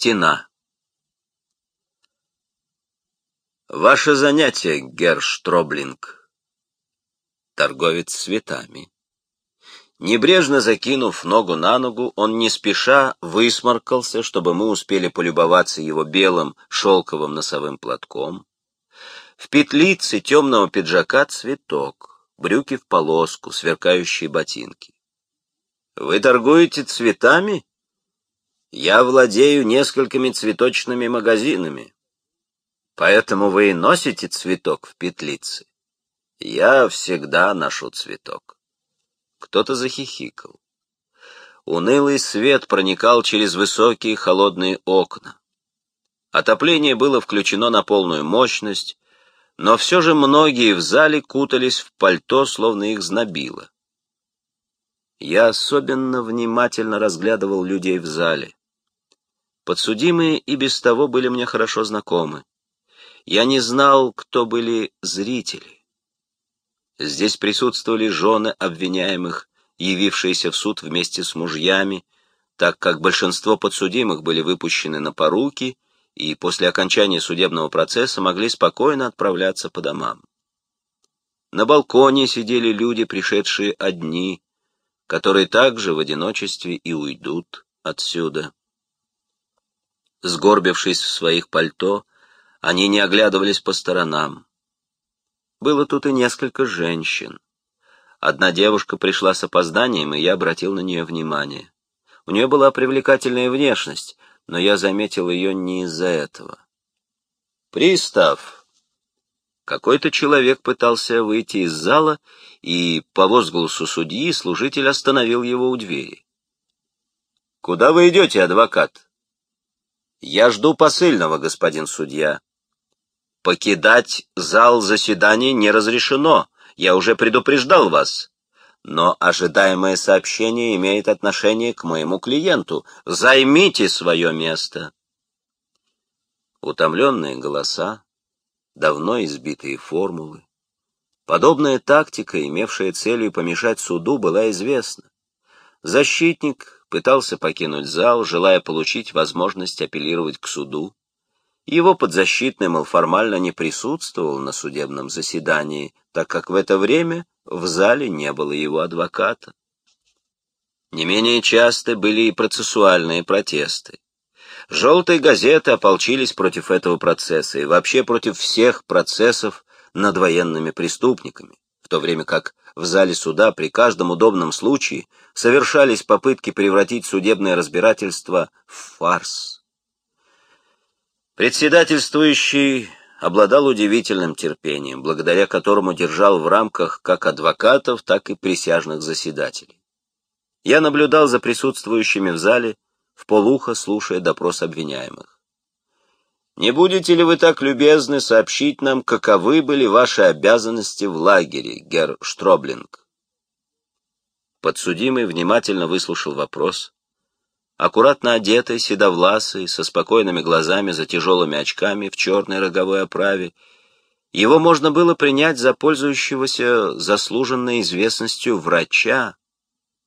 Стена. Ваше занятие, Герр Штроблинг. Торговец цветами. Небрежно закинув ногу на ногу, он не спеша высморкался, чтобы мы успели полюбоваться его белым шелковым носовым платком. В петлице темного пиджака цветок, брюки в полоску, сверкающие ботинки. Вы торгуете цветами? Я владею несколькими цветочными магазинами. Поэтому вы и носите цветок в петлице. Я всегда ношу цветок. Кто-то захихикал. Унылый свет проникал через высокие холодные окна. Отопление было включено на полную мощность, но все же многие в зале кутались в пальто, словно их знобило. Я особенно внимательно разглядывал людей в зале. Подсудимые и без того были мне хорошо знакомы. Я не знал, кто были зрители. Здесь присутствовали жены обвиняемых, явившиеся в суд вместе с мужьями, так как большинство подсудимых были выпущены на поруки и после окончания судебного процесса могли спокойно отправляться по домам. На балконе сидели люди, пришедшие одни, которые также в одиночестве и уйдут отсюда. Сгорбившись в своих пальто, они не оглядывались по сторонам. Было тут и несколько женщин. Одна девушка пришла с опозданием, и я обратил на нее внимание. У нее была привлекательная внешность, но я заметил ее не из-за этого. «Пристав!» Какой-то человек пытался выйти из зала, и по возгласу судьи служитель остановил его у двери. «Куда вы идете, адвокат?» «Я жду посыльного, господин судья». «Покидать зал заседаний не разрешено. Я уже предупреждал вас. Но ожидаемое сообщение имеет отношение к моему клиенту. Займите свое место». Утомленные голоса, давно избитые формулы. Подобная тактика, имевшая целью помешать суду, была известна. Защитник пытался покинуть зал, желая получить возможность апеллировать к суду. Его подзащитный, мол, формально не присутствовал на судебном заседании, так как в это время в зале не было его адвоката. Не менее часто были и процессуальные протесты. Желтые газеты ополчились против этого процесса и вообще против всех процессов над военными преступниками, то время как в зале суда при каждом удобном случае совершались попытки превратить судебное разбирательство в фарс. Председательствующий обладал удивительным терпением, благодаря которому держал в рамках как адвокатов, так и присяжных заседателей. Я наблюдал за присутствующими в зале, в полухо слушая допрос обвиняемых. Не будете ли вы так любезны сообщить нам, каковы были ваши обязанности в лагере, герр Штроблинг? Подсудимый внимательно выслушал вопрос. Аккуратно одетый, седовласый, со спокойными глазами за тяжелыми очками в черной роговой оправе, его можно было принять за пользующегося заслуженной известностью врача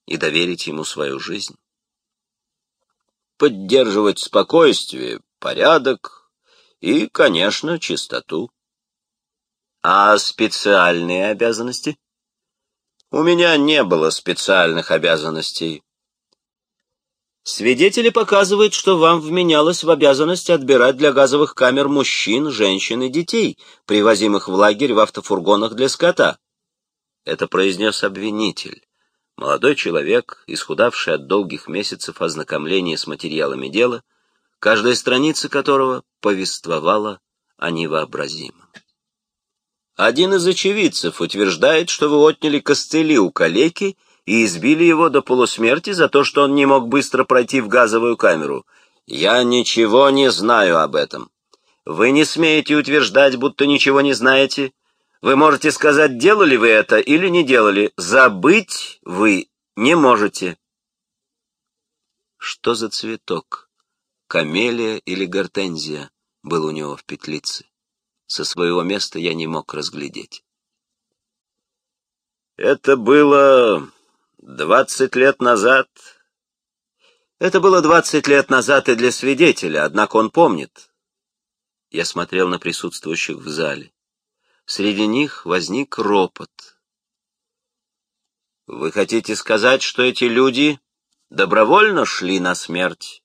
и доверить ему свою жизнь. Поддерживать спокойствие, порядок, и, конечно, чистоту. А специальные обязанности? У меня не было специальных обязанностей. Свидетели показывают, что вам вменялось в обязанность отбирать для газовых камер мужчин, женщин и детей, привозимых в лагерь в автофургонах для скота. Это произнес обвинитель. Молодой человек, исхудавший от долгих месяцев ознакомления с материалами дела, каждая страница которого повествовала о невообразимом. Один из очевидцев утверждает, что вы отняли костыли у калеки и избили его до полусмерти за то, что он не мог быстро пройти в газовую камеру. Я ничего не знаю об этом. Вы не смеете утверждать, будто ничего не знаете. Вы можете сказать, делали вы это или не делали. Забыть вы не можете. Что за цветок? Камелия или гортензия был у него в петлице. Со своего места я не мог разглядеть. Это было двадцать лет назад. Это было двадцать лет назад и для свидетеля, однако он помнит. Я смотрел на присутствующих в зале. Среди них возник ропот. Вы хотите сказать, что эти люди добровольно шли на смерть?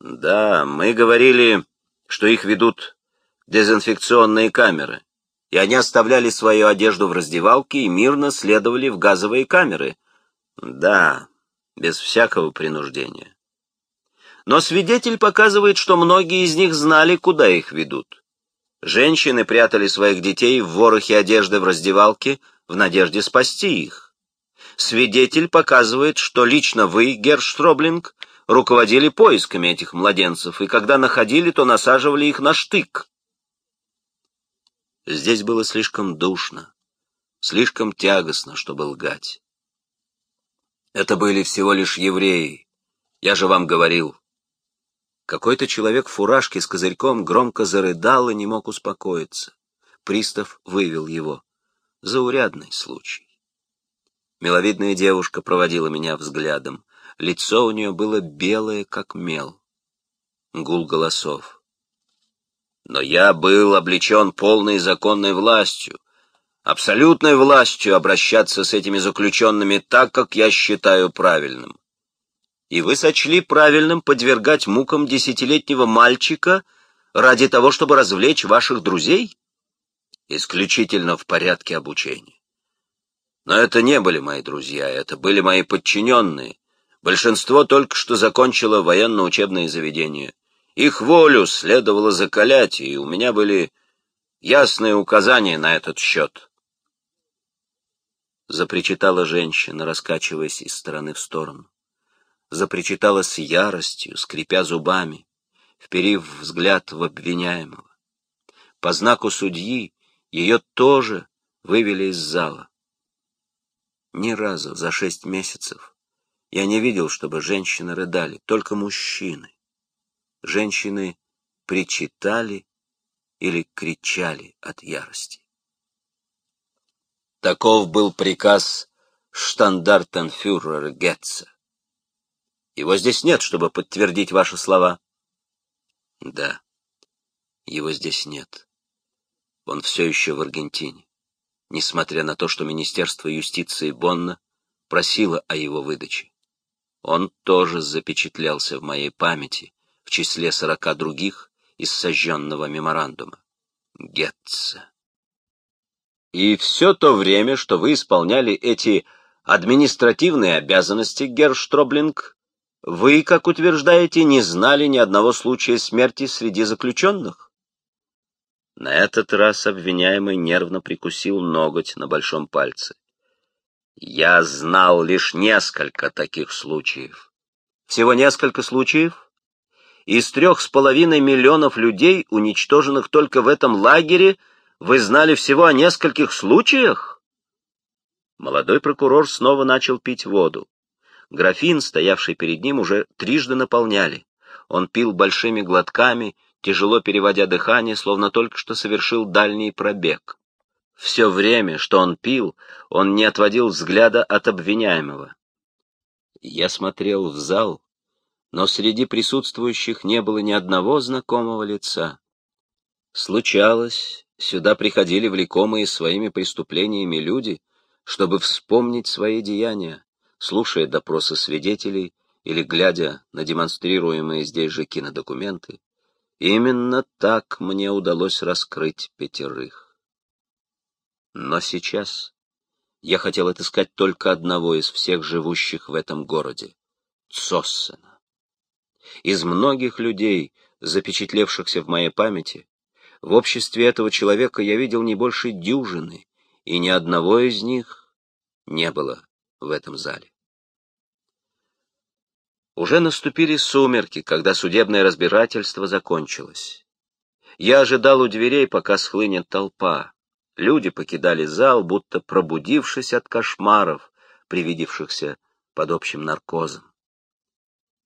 Да, мы говорили, что их ведут дезинфекционные камеры, и они оставляли свою одежду в раздевалке и мирно следовали в газовые камеры. Да, без всякого принуждения. Но свидетель показывает, что многие из них знали, куда их ведут. Женщины прятали своих детей в ворохе одежды в раздевалке в надежде спасти их. Свидетель показывает, что лично вы, Герштроблинг, руководили поисками этих младенцев, и когда находили, то насаживали их на штык. Здесь было слишком душно, слишком тягостно, чтобы лгать. Это были всего лишь евреи. Я же вам говорил. Какой-то человек в фуражке с козырьком громко зарыдал и не мог успокоиться. Пристав вывел его. Заурядный случай. Миловидная девушка проводила меня взглядом. Лицо у нее было белое, как мел. Гул голосов. Но я был облечен полной законной властью абсолютной властью обращаться с этими заключенными так, как я считаю правильным. И вы сочли правильным подвергать мукам десятилетнего мальчика ради того, чтобы развлечь ваших друзей? Исключительно в порядке обучения. Но это не были мои друзья, это были мои подчиненные. Большинство только что закончило военно-учебное заведение. Их волю следовало закалять, и у меня были ясные указания на этот счет запричитала женщина, раскачиваясь из стороны в сторону. Запричитала с яростью, скрипя зубами, вперив взгляд в обвиняемого. По знаку судьи ее тоже вывели из зала. Ни разу за шесть месяцев я не видел, чтобы женщины рыдали, только мужчины. Женщины причитали или кричали от ярости. Таков был приказ штандартенфюрера Гетца. Его здесь нет, чтобы подтвердить ваши слова. Да, его здесь нет. Он все еще в Аргентине, несмотря на то, что Министерство юстиции Бонна просило о его выдаче. Он тоже запечатлелся в моей памяти в числе сорока других из сожженного меморандума. Гетца. И все то время, что вы исполняли эти административные обязанности, Герштроблинг, вы, как утверждаете, не знали ни одного случая смерти среди заключенных? На этот раз обвиняемый нервно прикусил ноготь на большом пальце. Я знал лишь несколько таких случаев. Всего несколько случаев? Из трех с половиной миллионов людей, уничтоженных только в этом лагере, вы знали всего о нескольких случаях? Молодой прокурор снова начал пить воду. Графин, стоявший перед ним, уже трижды наполняли. Он пил большими глотками, тяжело переводя дыхание, словно только что совершил дальний пробег. Все время, что он пил, он не отводил взгляда от обвиняемого. Я смотрел в зал, но среди присутствующих не было ни одного знакомого лица. Случалось, Сюда приходили влекомые своими преступлениями люди, чтобы вспомнить свои деяния, слушая допросы свидетелей или глядя на демонстрируемые здесь же кинодокументы. Именно так мне удалось раскрыть пятерых. Но сейчас я хотел отыскать только одного из всех живущих в этом городе — Цоссена. Из многих людей, запечатлевшихся в моей памяти, в обществе этого человека я видел не больше дюжины, и ни одного из них не было в этом зале. Уже наступили сумерки, когда судебное разбирательство закончилось. Я ожидал у дверей, пока схлынет толпа. Люди покидали зал, будто пробудившись от кошмаров, привидевшихся под общим наркозом.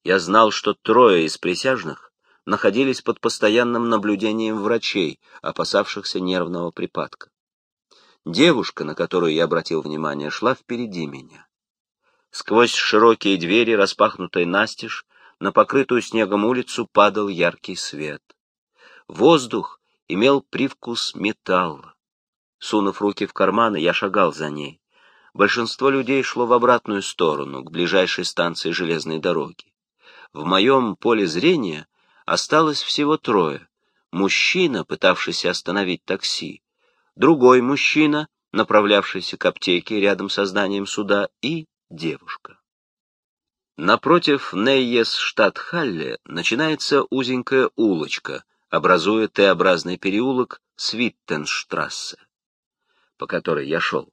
Я знал, что трое из присяжных находились под постоянным наблюдением врачей, опасавшихся нервного припадка. Девушка, на которую я обратил внимание, шла впереди меня. Сквозь широкие двери, распахнутые настежь, на покрытую снегом улицу падал яркий свет. Воздух имел привкус металла. Сунув руки в карманы, я шагал за ней. Большинство людей шло в обратную сторону, к ближайшей станции железной дороги. В моем поле зрения осталось всего трое. Мужчина, пытавшийся остановить такси, другой мужчина, направлявшийся к аптеке рядом со зданием суда, и девушка. Напротив Нейес штат Халле начинается узенькая улочка, образуя Т-образный переулок Свиттенштрассе, по которой я шел.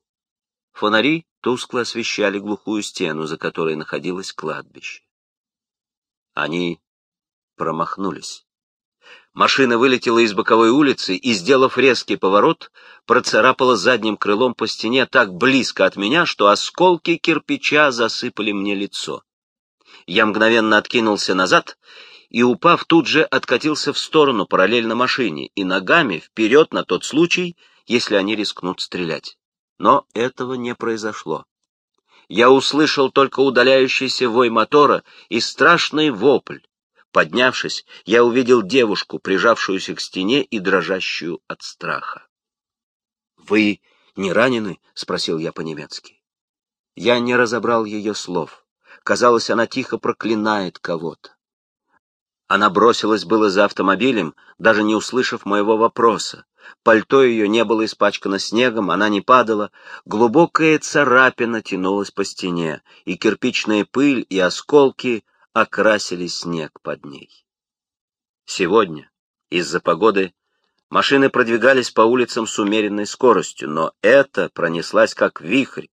Фонари тускло освещали глухую стену, за которой находилось кладбище. Они промахнулись. Машина вылетела из боковой улицы и, сделав резкий поворот, процарапала задним крылом по стене так близко от меня, что осколки кирпича засыпали мне лицо. Я мгновенно откинулся назад и, упав, тут же откатился в сторону параллельно машине и ногами вперед на тот случай, если они рискнут стрелять. Но этого не произошло. Я услышал только удаляющийся вой мотора и страшный вопль. Поднявшись, я увидел девушку, прижавшуюся к стене и дрожащую от страха. «Вы не ранены?» — спросил я по-немецки. Я не разобрал ее слов. Казалось, она тихо проклинает кого-то. Она бросилась было за автомобилем, даже не услышав моего вопроса. Пальто ее не было испачкано снегом, она не падала. Глубокая царапина тянулась по стене, и кирпичная пыль и осколки окрасили снег под ней. Сегодня, из-за погоды, машины продвигались по улицам с умеренной скоростью, но это пронеслась как вихрь.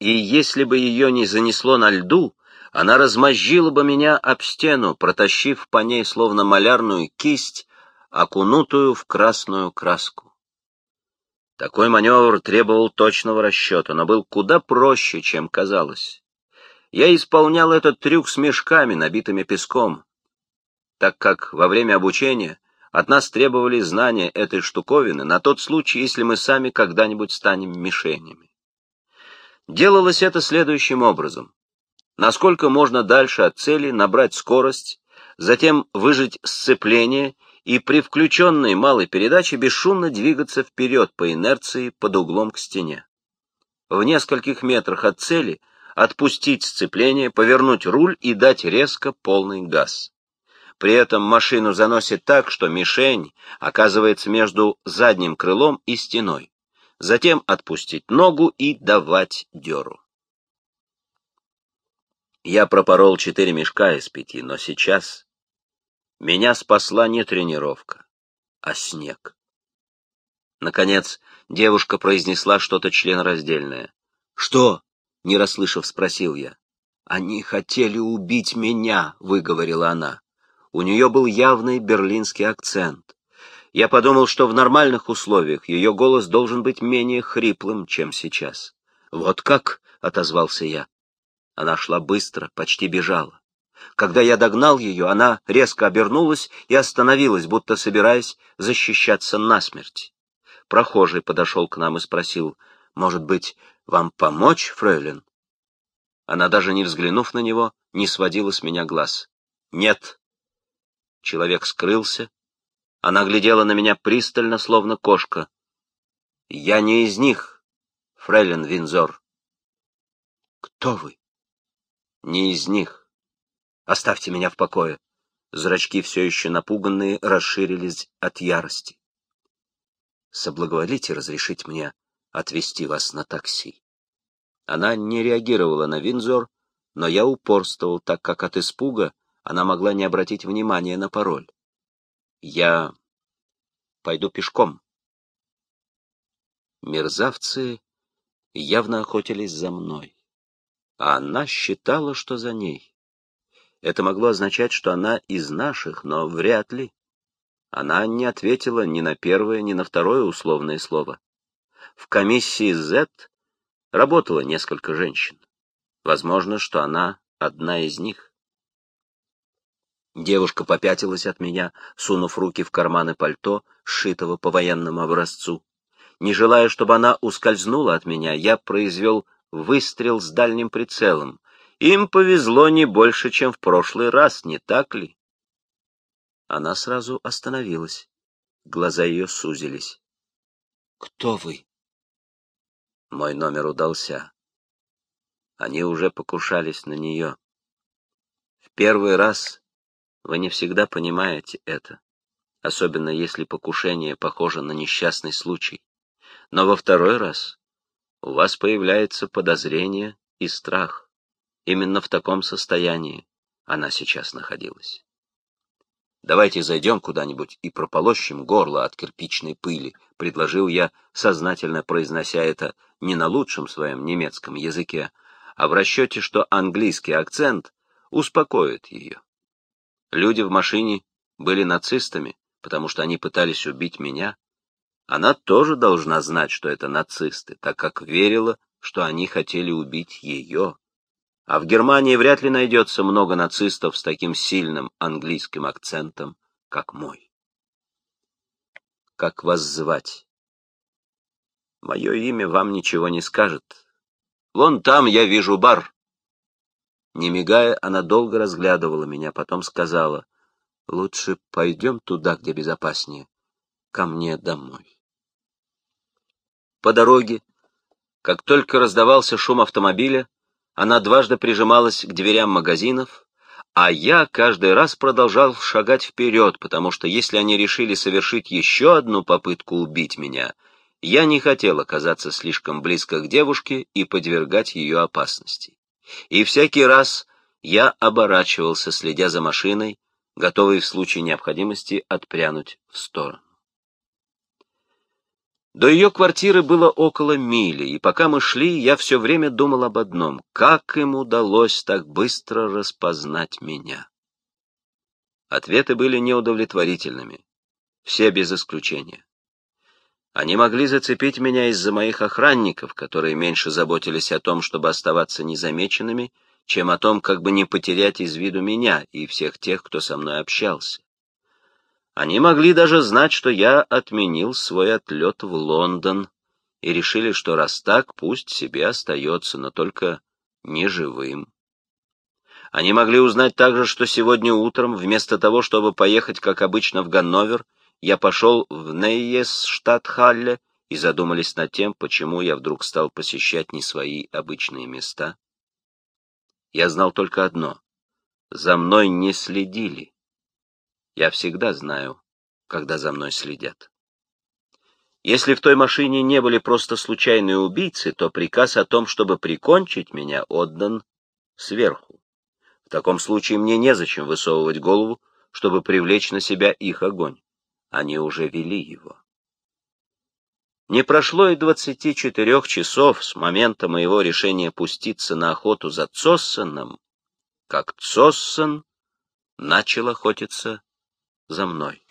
И если бы ее не занесло на льду, она размозжила бы меня об стену, протащив по ней словно малярную кисть, окунутую в красную краску. Такой маневр требовал точного расчета, но был куда проще, чем казалось. Я исполнял этот трюк с мешками, набитыми песком, так как во время обучения от нас требовали знания этой штуковины на тот случай, если мы сами когда-нибудь станем мишенями. Делалось это следующим образом. Насколько можно дальше от цели набрать скорость, затем выжать сцепление и при включенной малой передаче бесшумно двигаться вперед по инерции под углом к стене. В нескольких метрах от цели отпустить сцепление, повернуть руль и дать резко полный газ. При этом машину заносит так, что мишень оказывается между задним крылом и стеной. Затем отпустить ногу и давать дёру. Я пропорол четыре мешка из пяти, но сейчас меня спасла не тренировка, а снег. Наконец, девушка произнесла что-то членораздельное. «Что?» Не расслышав, спросил я. «Они хотели убить меня», — выговорила она. У нее был явный берлинский акцент. Я подумал, что в нормальных условиях ее голос должен быть менее хриплым, чем сейчас. «Вот как?» — отозвался я. Она шла быстро, почти бежала. Когда я догнал ее, она резко обернулась и остановилась, будто собираясь защищаться насмерть. Прохожий подошел к нам и спросил, «Может быть, вам помочь, фрейлин?» Она, даже не взглянув на него, не сводила с меня глаз. «Нет». Человек скрылся. Она глядела на меня пристально, словно кошка. «Я не из них, фрейлин Винзор». «Кто вы?» «Не из них. Оставьте меня в покое». Зрачки, все еще напуганные, расширились от ярости. «Соблаговолите разрешить мне отвезти вас на такси. Она не реагировала на Винзор, но я упорствовал, так как от испуга она могла не обратить внимания на пароль. Я пойду пешком. Мерзавцы явно охотились за мной, а она считала, что за ней. Это могло означать, что она из наших, но вряд ли. Она не ответила ни на первое, ни на второе условное слово. В комиссии Z работало несколько женщин. Возможно, что она одна из них. Девушка попятилась от меня, сунув руки в карманы пальто, сшитого по военному образцу. Не желая, чтобы она ускользнула от меня, я произвел выстрел с дальним прицелом. Им повезло не больше, чем в прошлый раз, не так ли? Она сразу остановилась. Глаза ее сузились. «Кто вы?» Мой номер удался. Они уже покушались на нее. В первый раз вы не всегда понимаете это, особенно если покушение похоже на несчастный случай. Но во второй раз у вас появляется подозрение и страх. Именно в таком состоянии она сейчас находилась. «Давайте зайдем куда-нибудь и прополощем горло от кирпичной пыли», — предложил я, сознательно произнося это не на лучшем своем немецком языке, а в расчете, что английский акцент успокоит ее. Люди в машине были нацистами, потому что они пытались убить меня. Она тоже должна знать, что это нацисты, так как верила, что они хотели убить ее. А в Германии вряд ли найдется много нацистов с таким сильным английским акцентом, как мой. Как вас звать? Мое имя вам ничего не скажет. Вон там я вижу бар. Не мигая, она долго разглядывала меня, потом сказала, «Лучше пойдем туда, где безопаснее, ко мне домой». По дороге, как только раздавался шум автомобиля, она дважды прижималась к дверям магазинов, а я каждый раз продолжал шагать вперед, потому что если они решили совершить еще одну попытку убить меня, я не хотел оказаться слишком близко к девушке и подвергать ее опасности. И всякий раз я оборачивался, следя за машиной, готовый в случае необходимости отпрянуть в сторону. До ее квартиры было около мили, и пока мы шли, я все время думал об одном — как им удалось так быстро распознать меня? Ответы были неудовлетворительными, все без исключения. Они могли зацепить меня из-за моих охранников, которые меньше заботились о том, чтобы оставаться незамеченными, чем о том, как бы не потерять из виду меня и всех тех, кто со мной общался. Они могли даже знать, что я отменил свой отлет в Лондон, и решили, что раз так, пусть себе остается, но только не живым. Они могли узнать также, что сегодня утром, вместо того, чтобы поехать, как обычно, в Ганновер, я пошел в Нейес-Штатхалле и задумались над тем, почему я вдруг стал посещать не свои обычные места. Я знал только одно — за мной не следили. Я всегда знаю, когда за мной следят. Если в той машине не были просто случайные убийцы, то приказ о том, чтобы прикончить меня, отдан сверху. В таком случае мне незачем высовывать голову, чтобы привлечь на себя их огонь. Они уже вели его. Не прошло и двадцати четырех часов с момента моего решения пуститься на охоту за Цоссеном, как Цоссен начал охотиться за мной.